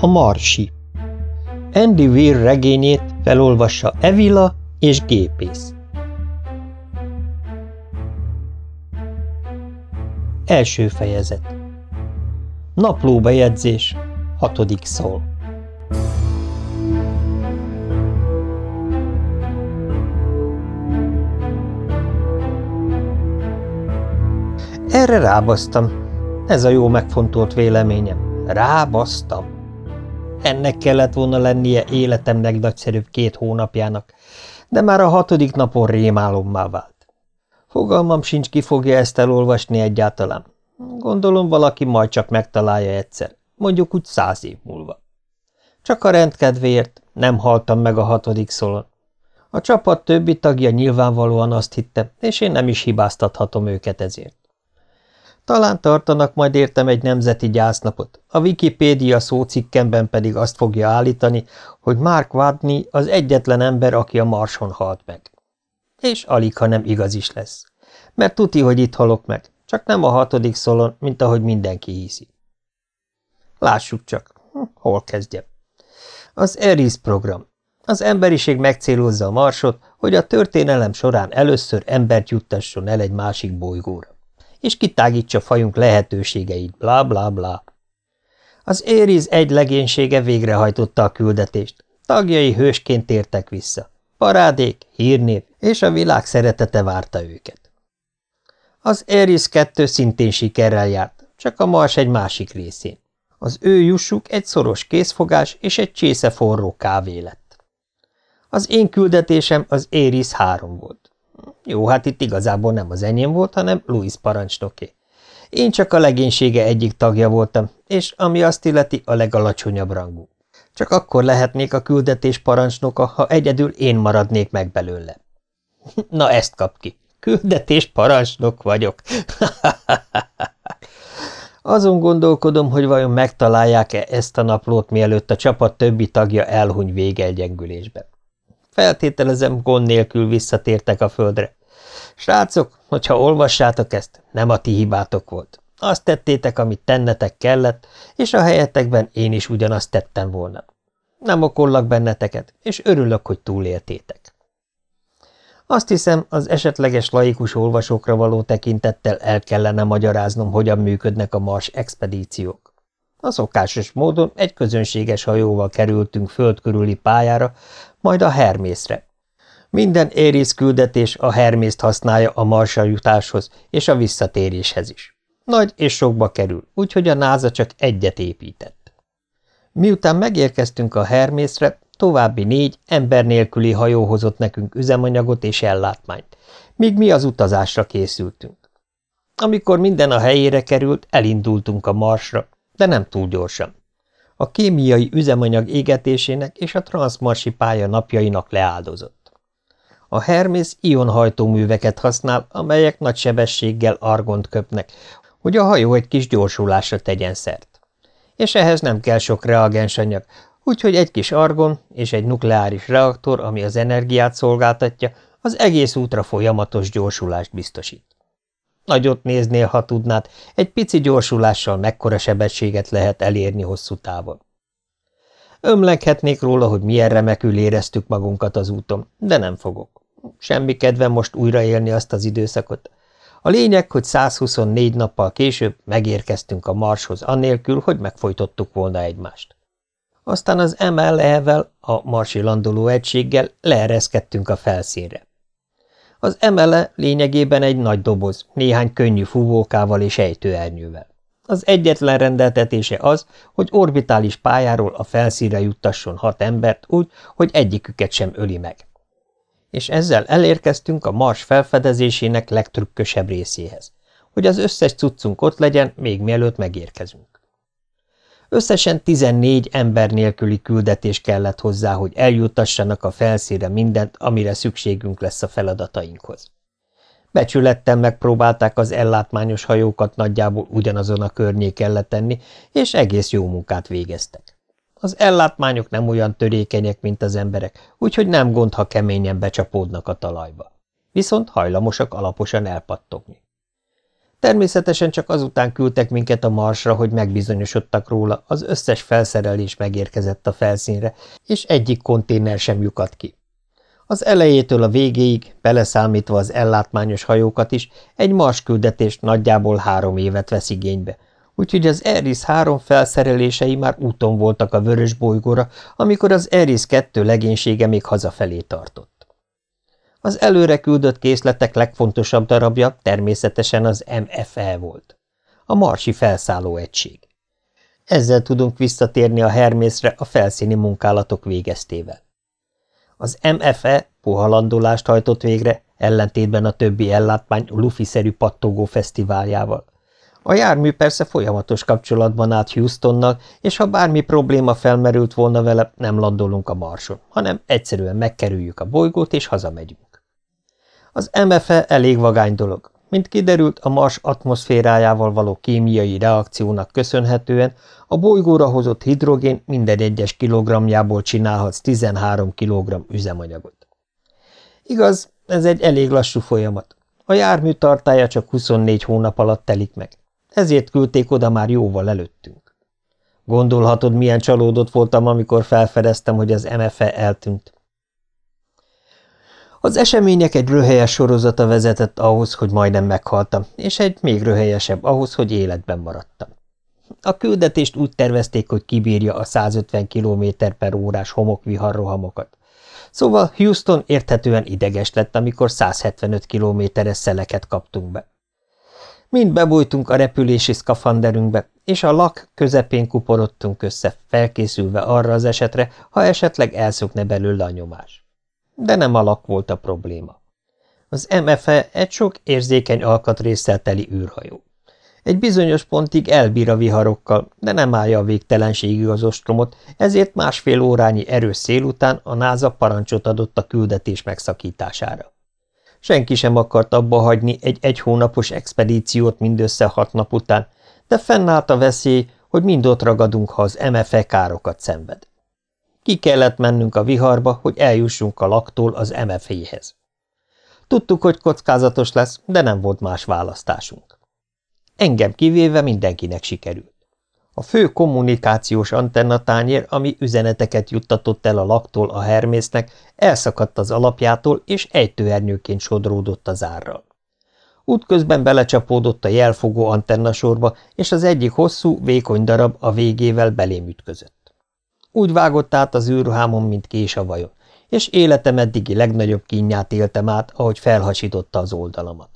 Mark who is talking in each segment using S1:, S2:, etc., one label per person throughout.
S1: A Marsi Andy Weir regényét felolvassa Evila és Gépész. Első fejezet Naplóbejegyzés Hatodik szól Erre rábasztam. Ez a jó megfontolt véleményem. Rábasztam. Ennek kellett volna lennie életem legnagyszerűbb két hónapjának, de már a hatodik napon rémálommá vált. Fogalmam sincs, ki fogja ezt elolvasni egyáltalán. Gondolom valaki majd csak megtalálja egyszer, mondjuk úgy száz év múlva. Csak a rendkedvéért nem haltam meg a hatodik szolon. A csapat többi tagja nyilvánvalóan azt hitte, és én nem is hibáztathatom őket ezért. Talán tartanak majd értem egy nemzeti gyásznapot, a Wikipédia szócikkemben pedig azt fogja állítani, hogy Mark Wadney az egyetlen ember, aki a Marson halt meg. És alig, ha nem igaz is lesz. Mert tuti, hogy itt halok meg, csak nem a hatodik szolon, mint ahogy mindenki hiszi. Lássuk csak, hm, hol kezdjem. Az ERIS program. Az emberiség megcélozza a Marsot, hogy a történelem során először embert juttasson el egy másik bolygóra és kitágítsa fajunk lehetőségeit, bla bla bla. Az Ériz egy legénysége végrehajtotta a küldetést, tagjai hősként tértek vissza. Parádék, hírnév és a világ szeretete várta őket. Az Eris 2 szintén sikerrel járt, csak a Mars egy másik részén. Az ő jussuk egy szoros készfogás és egy csésze forró kávé lett. Az én küldetésem az Éris 3 volt. Jó, hát itt igazából nem az enyém volt, hanem Louis parancsnoké. Én csak a legénysége egyik tagja voltam, és ami azt illeti a legalacsonyabb rangú. Csak akkor lehetnék a küldetés parancsnoka, ha egyedül én maradnék meg belőle. Na ezt kap ki. Küldetés parancsnok vagyok. Azon gondolkodom, hogy vajon megtalálják-e ezt a naplót, mielőtt a csapat többi tagja elhuny végelgyengülésbe. Feltételezem, gond nélkül visszatértek a földre. Srácok, hogyha olvassátok ezt, nem a ti hibátok volt. Azt tettétek, amit tennetek kellett, és a helyetekben én is ugyanazt tettem volna. Nem okollak benneteket, és örülök, hogy túléltétek. Azt hiszem, az esetleges laikus olvasókra való tekintettel el kellene magyaráznom, hogyan működnek a Mars expedíciók. A szokásos módon egy közönséges hajóval kerültünk föld körüli pályára, majd a Hermészre. Minden Éris küldetés a Hermészt használja a Marsa jutáshoz és a visszatéréshez is. Nagy és sokba kerül, úgyhogy a NASA csak egyet épített. Miután megérkeztünk a Hermészre, további négy ember nélküli hajó hozott nekünk üzemanyagot és ellátmányt, míg mi az utazásra készültünk. Amikor minden a helyére került, elindultunk a Marsra, de nem túl gyorsan a kémiai üzemanyag égetésének és a transzmarsi pálya napjainak leáldozott. A Hermész ionhajtóműveket használ, amelyek nagy sebességgel argont köpnek, hogy a hajó egy kis gyorsulásra tegyen szert. És ehhez nem kell sok reagensanyag, úgyhogy egy kis argon és egy nukleáris reaktor, ami az energiát szolgáltatja, az egész útra folyamatos gyorsulást biztosít. Nagyot néznél, ha tudnád, egy pici gyorsulással mekkora sebességet lehet elérni hosszú távon. Ömleghetnék róla, hogy milyen remekül éreztük magunkat az úton, de nem fogok. Semmi kedvem most újraélni azt az időszakot. A lényeg, hogy 124 nappal később megérkeztünk a Marshoz annélkül, hogy megfojtottuk volna egymást. Aztán az MLE-vel, a marsi landoló egységgel leereszkedtünk a felszínre. Az emele lényegében egy nagy doboz, néhány könnyű fúvókával és ejtőernyővel. Az egyetlen rendeltetése az, hogy orbitális pályáról a felszínre juttasson hat embert úgy, hogy egyiküket sem öli meg. És ezzel elérkeztünk a Mars felfedezésének legtrükkösebb részéhez, hogy az összes cuccunk ott legyen, még mielőtt megérkezünk. Összesen 14 ember nélküli küldetés kellett hozzá, hogy eljuttassanak a felszíre mindent, amire szükségünk lesz a feladatainkhoz. Becsületten megpróbálták az ellátmányos hajókat nagyjából ugyanazon a környéken letenni, és egész jó munkát végeztek. Az ellátmányok nem olyan törékenyek, mint az emberek, úgyhogy nem gond, ha keményen becsapódnak a talajba. Viszont hajlamosak alaposan elpattogni. Természetesen csak azután küldtek minket a marsra, hogy megbizonyosodtak róla, az összes felszerelés megérkezett a felszínre, és egyik konténer sem lyukadt ki. Az elejétől a végéig, beleszámítva az ellátmányos hajókat is, egy mars küldetés nagyjából három évet vesz igénybe, úgyhogy az Eris három felszerelései már úton voltak a vörös bolygóra, amikor az Eris kettő legénysége még hazafelé tartott. Az előre küldött készletek legfontosabb darabja természetesen az MFE volt, a marsi felszálló egység. Ezzel tudunk visszatérni a Hermészre a felszíni munkálatok végeztével. Az MFE puhalandolást hajtott végre, ellentétben a többi ellátmány lufiszerű pattogó fesztiváljával. A jármű persze folyamatos kapcsolatban állt Houstonnal, és ha bármi probléma felmerült volna vele, nem landolunk a marson, hanem egyszerűen megkerüljük a bolygót és hazamegyünk. Az MFE elég vagány dolog. Mint kiderült, a Mars atmoszférájával való kémiai reakciónak köszönhetően a bolygóra hozott hidrogén minden egyes kilogramjából csinálhatsz 13 kg üzemanyagot. Igaz, ez egy elég lassú folyamat. A jármű tartája csak 24 hónap alatt telik meg. Ezért küldték oda már jóval előttünk. Gondolhatod, milyen csalódott voltam, amikor felfedeztem, hogy az MFE eltűnt. Az események egy röhelyes sorozata vezetett ahhoz, hogy majdnem meghaltam, és egy még röhelyesebb ahhoz, hogy életben maradtam. A küldetést úgy tervezték, hogy kibírja a 150 km per órás homokviharrohamokat. Szóval Houston érthetően ideges lett, amikor 175 kilométeres szeleket kaptunk be. Mind bebújtunk a repülési szkafanderünkbe, és a lak közepén kuporodtunk össze, felkészülve arra az esetre, ha esetleg elszokne belőle a nyomás. De nem a lak volt a probléma. Az MFE egy sok érzékeny alkatrészsel teli űrhajó. Egy bizonyos pontig elbír a viharokkal, de nem állja a végtelenségig az ostromot, ezért másfél órányi erős szél után a náza parancsot adott a küldetés megszakítására. Senki sem akart abba hagyni egy egy hónapos expedíciót mindössze hat nap után, de fennállt a veszély, hogy mind ott ragadunk, ha az MFE károkat szenved. Ki kellett mennünk a viharba, hogy eljussunk a laktól az MFE-hez. Tudtuk, hogy kockázatos lesz, de nem volt más választásunk. Engem kivéve mindenkinek sikerült. A fő kommunikációs antennatányér, ami üzeneteket juttatott el a laktól a Hermésznek, elszakadt az alapjától, és ejtőernyőként sodródott az árral. Útközben belecsapódott a jelfogó antennasorba, és az egyik hosszú, vékony darab a végével belém ütközött. Úgy vágott át az űrruhámon, mint kés a vajon, és életem eddigi legnagyobb kínját éltem át, ahogy felhasította az oldalamat.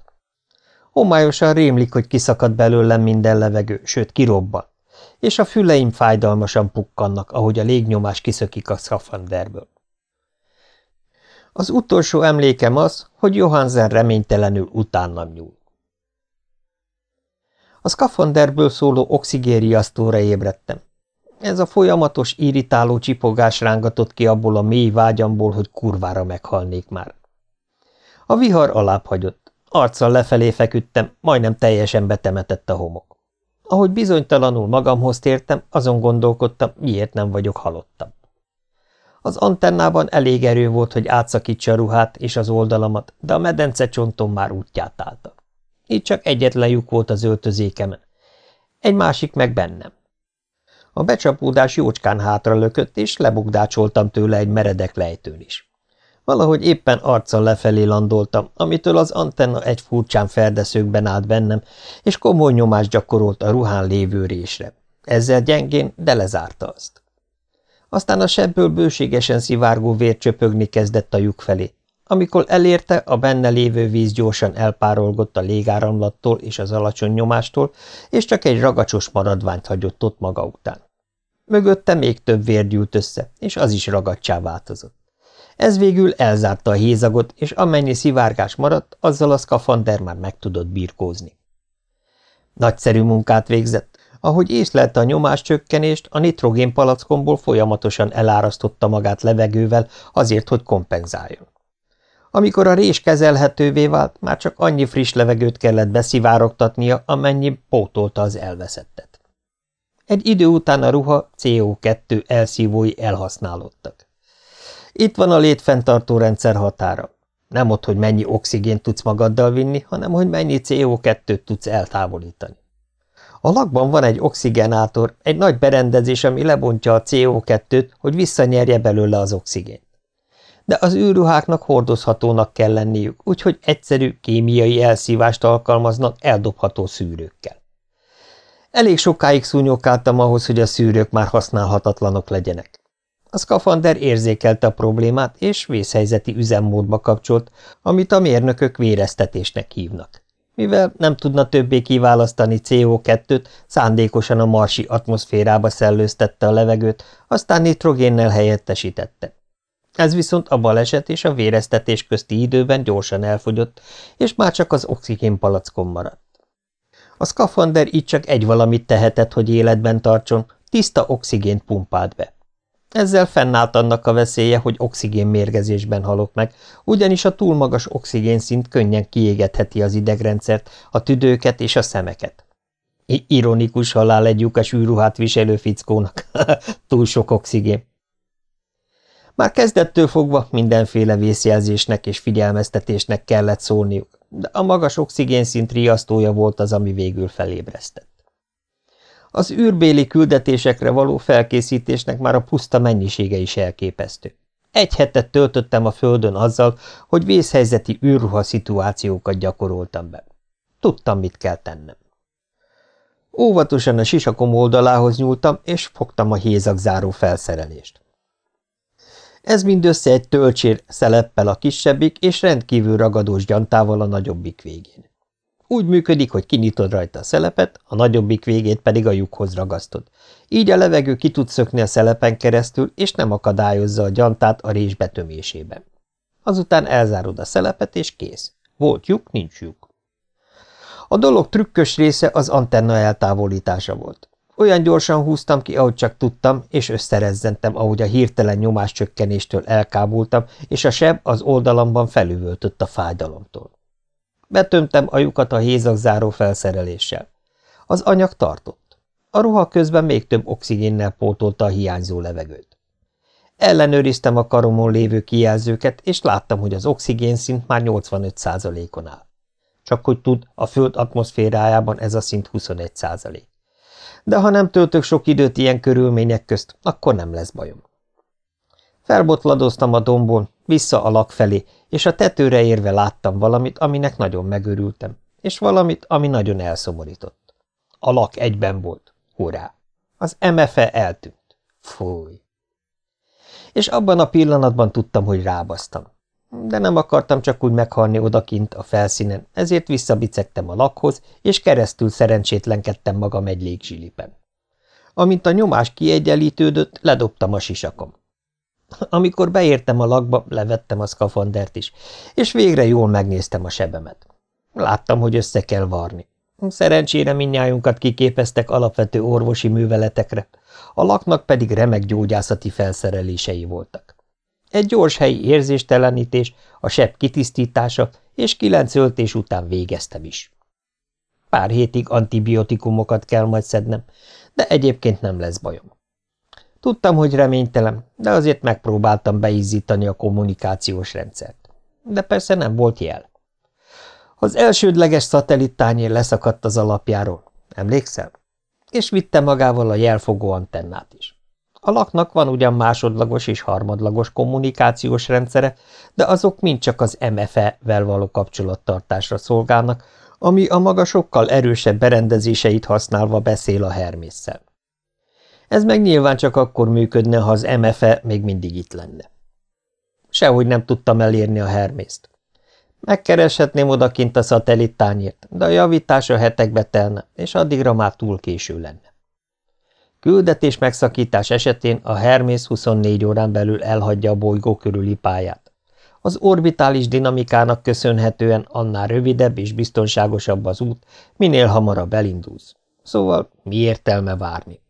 S1: Homályosan rémlik, hogy kiszakad belőlem minden levegő, sőt kirobban, és a füleim fájdalmasan pukkannak, ahogy a légnyomás kiszökik a szafanderből. Az utolsó emlékem az, hogy Johansen reménytelenül utánam nyúl. A szkafanderből szóló oxigériasztóra ébredtem. Ez a folyamatos, irritáló csipogás rángatott ki abból a mély vágyamból, hogy kurvára meghalnék már. A vihar alább hagyott. Arccal lefelé feküdtem, majdnem teljesen betemetett a homok. Ahogy bizonytalanul magamhoz tértem, azon gondolkodtam, miért nem vagyok halottabb. Az antennában elég erő volt, hogy átszakítsa a ruhát és az oldalamat, de a medence csontom már útját állta. Így csak egyetlen lyuk volt az öltözékemen. Egy másik meg bennem. A becsapódás jócskán hátra lökött, és lebukdácsoltam tőle egy meredek lejtőn is. Valahogy éppen arccal lefelé landoltam, amitől az antenna egy furcsán ferdeszőkben állt bennem, és komoly nyomást gyakorolt a ruhán lévő résre. Ezzel gyengén, de lezárta azt. Aztán a sebből bőségesen szivárgó vér csöpögni kezdett a lyuk felé. Amikor elérte, a benne lévő víz gyorsan elpárolgott a légáramlattól és az alacsony nyomástól, és csak egy ragacsos maradványt hagyott ott maga után. Mögötte még több vér gyűlt össze, és az is ragadcsá változott. Ez végül elzárta a hézagot, és amennyi szivárgás maradt, azzal a szkafander már meg tudott birkózni. Nagyszerű munkát végzett. Ahogy észlelte a nyomáscsökkenést, a nitrogén palackomból folyamatosan elárasztotta magát levegővel azért, hogy kompenzáljon. Amikor a rés kezelhetővé vált, már csak annyi friss levegőt kellett beszivárogtatnia, amennyi pótolta az elveszettet. Egy idő után a ruha CO2 elszívói elhasználódtak. Itt van a létfenntartó rendszer határa. Nem ott, hogy mennyi oxigént tudsz magaddal vinni, hanem hogy mennyi CO2-t tudsz eltávolítani. A lakban van egy oxigenátor, egy nagy berendezés, ami lebontja a CO2-t, hogy visszanyerje belőle az oxigént. De az űrruháknak hordozhatónak kell lenniük, úgyhogy egyszerű kémiai elszívást alkalmaznak eldobható szűrőkkel. Elég sokáig szúnyogáltam ahhoz, hogy a szűrők már használhatatlanok legyenek. A szkafander érzékelte a problémát, és vészhelyzeti üzemmódba kapcsolt, amit a mérnökök véreztetésnek hívnak. Mivel nem tudna többé kiválasztani CO2-t, szándékosan a marsi atmoszférába szellőztette a levegőt, aztán nitrogénnel helyettesítette. Ez viszont a baleset és a véreztetés közti időben gyorsan elfogyott, és már csak az oxigénpalackon maradt. A szkafander így csak egy valamit tehetett, hogy életben tartson, tiszta oxigént pumpált be. Ezzel fennállt annak a veszélye, hogy oxigénmérgezésben halok meg, ugyanis a túl magas oxigénszint könnyen kiégetheti az idegrendszert, a tüdőket és a szemeket. I ironikus halál egy lyukas űrruhát viselő fickónak. túl sok oxigén. Már kezdettől fogva mindenféle vészjelzésnek és figyelmeztetésnek kellett szólniuk, de a magas oxigénszint riasztója volt az, ami végül felébresztett. Az űrbéli küldetésekre való felkészítésnek már a puszta mennyisége is elképesztő. Egy hetet töltöttem a földön azzal, hogy vészhelyzeti űrruha szituációkat gyakoroltam be. Tudtam, mit kell tennem. Óvatosan a sisakom oldalához nyúltam, és fogtam a hézagzáró felszerelést. Ez mindössze egy tölcsér szeleppel a kisebbik, és rendkívül ragadós gyantával a nagyobbik végén. Úgy működik, hogy kinyitod rajta a szelepet, a nagyobbik végét pedig a lyukhoz ragasztod. Így a levegő ki tud szökni a szelepen keresztül, és nem akadályozza a gyantát a rés betömésében. Azután elzárod a szelepet, és kész. Volt lyuk, nincs lyuk. A dolog trükkös része az antenna eltávolítása volt. Olyan gyorsan húztam ki, ahogy csak tudtam, és összerezzentem, ahogy a hirtelen nyomáscsökkenéstől elkábultam, és a seb az oldalamban felüvöltött a fájdalomtól. Betömtem a lyukat a hézagzáró felszereléssel. Az anyag tartott. A ruha közben még több oxigénnel pótolta a hiányzó levegőt. Ellenőriztem a karomon lévő kijelzőket, és láttam, hogy az oxigén szint már 85%-on áll. Csak hogy tud, a föld atmoszférájában ez a szint 21 százalék. De ha nem töltök sok időt ilyen körülmények közt, akkor nem lesz bajom. Felbotladoztam a dombon, vissza a lak felé, és a tetőre érve láttam valamit, aminek nagyon megörültem, és valamit, ami nagyon elszomorított. A lak egyben volt. Hurrá! Az MFE eltűnt. Fúj! És abban a pillanatban tudtam, hogy rábasztam. De nem akartam csak úgy meghalni odakint a felszínen, ezért visszabicegtem a lakhoz, és keresztül szerencsétlenkedtem magam egy légzsilipen. Amint a nyomás kiegyenlítődött, ledobtam a sisakom. Amikor beértem a lakba, levettem a szkafandert is, és végre jól megnéztem a sebemet. Láttam, hogy össze kell varni. Szerencsére minnyájunkat kiképeztek alapvető orvosi műveletekre, a laknak pedig remek gyógyászati felszerelései voltak. Egy gyors helyi érzéstelenítés, a seb kitisztítása, és kilenc öltés után végeztem is. Pár hétig antibiotikumokat kell majd szednem, de egyébként nem lesz bajom. Tudtam, hogy reménytelen, de azért megpróbáltam beizzítani a kommunikációs rendszert. De persze nem volt jel. Az elsődleges szatellittányér leszakadt az alapjáról, emlékszel? És vitte magával a jelfogó antennát is. A laknak van ugyan másodlagos és harmadlagos kommunikációs rendszere, de azok mind csak az MFE-vel való kapcsolattartásra szolgálnak, ami a maga sokkal erősebb berendezéseit használva beszél a Hermésszel. Ez meg nyilván csak akkor működne, ha az MFE még mindig itt lenne. Sehogy nem tudtam elérni a Hermészt. Megkereshetném odakint a szatellittányért, de a javítása hetekbe telne, és addigra már túl késő lenne. Küldetés megszakítás esetén a Hermész 24 órán belül elhagyja a bolygó körüli pályát. Az orbitális dinamikának köszönhetően annál rövidebb és biztonságosabb az út, minél hamarabb elindulsz. Szóval mi értelme várni?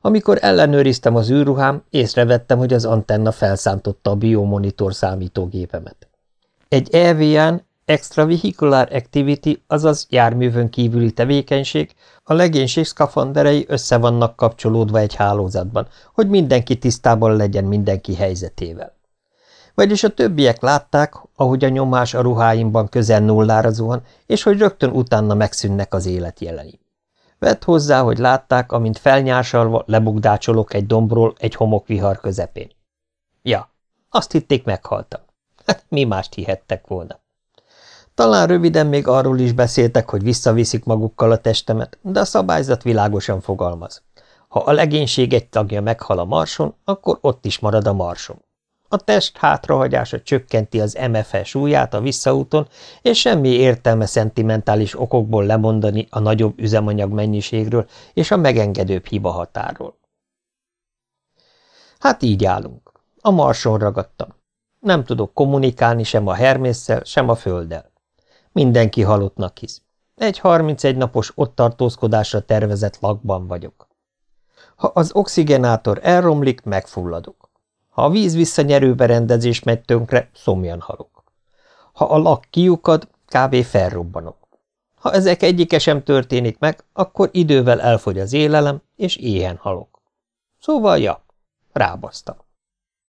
S1: Amikor ellenőriztem az űrruhám, észrevettem, hogy az antenna felszántotta a biomonitor számítógépemet. Egy EVN, Extravehicular Activity, azaz járművön kívüli tevékenység, a legénység szkafanderei össze vannak kapcsolódva egy hálózatban, hogy mindenki tisztában legyen mindenki helyzetével. Vagyis a többiek látták, ahogy a nyomás a ruháimban közel nullára zuhan, és hogy rögtön utána megszűnnek az életjeleim. Vett hozzá, hogy látták, amint felnyársalva lebugdácsolok egy dombról egy homokvihar közepén. Ja, azt hitték meghaltam. Hát mi mást hihettek volna? Talán röviden még arról is beszéltek, hogy visszaviszik magukkal a testemet, de a szabályzat világosan fogalmaz. Ha a legénység egy tagja meghal a marson, akkor ott is marad a marson. A test hátrahagyása csökkenti az MFE súlyát a visszaúton, és semmi értelme szentimentális okokból lemondani a nagyobb üzemanyag mennyiségről és a megengedőbb hiba határról. Hát így állunk. A marson ragadtam. Nem tudok kommunikálni sem a Hermésszel, sem a Földdel. Mindenki halottnak hisz. Egy 31 napos ott tartózkodásra tervezett lakban vagyok. Ha az oxigenátor elromlik, megfulladok. Ha a víz visszanyerő megy tönkre, szomjan halok. Ha a lak kiukad, kb. felrobbanok. Ha ezek egyike sem történik meg, akkor idővel elfogy az élelem, és éhen halok. Szóval, ja, rábasztam.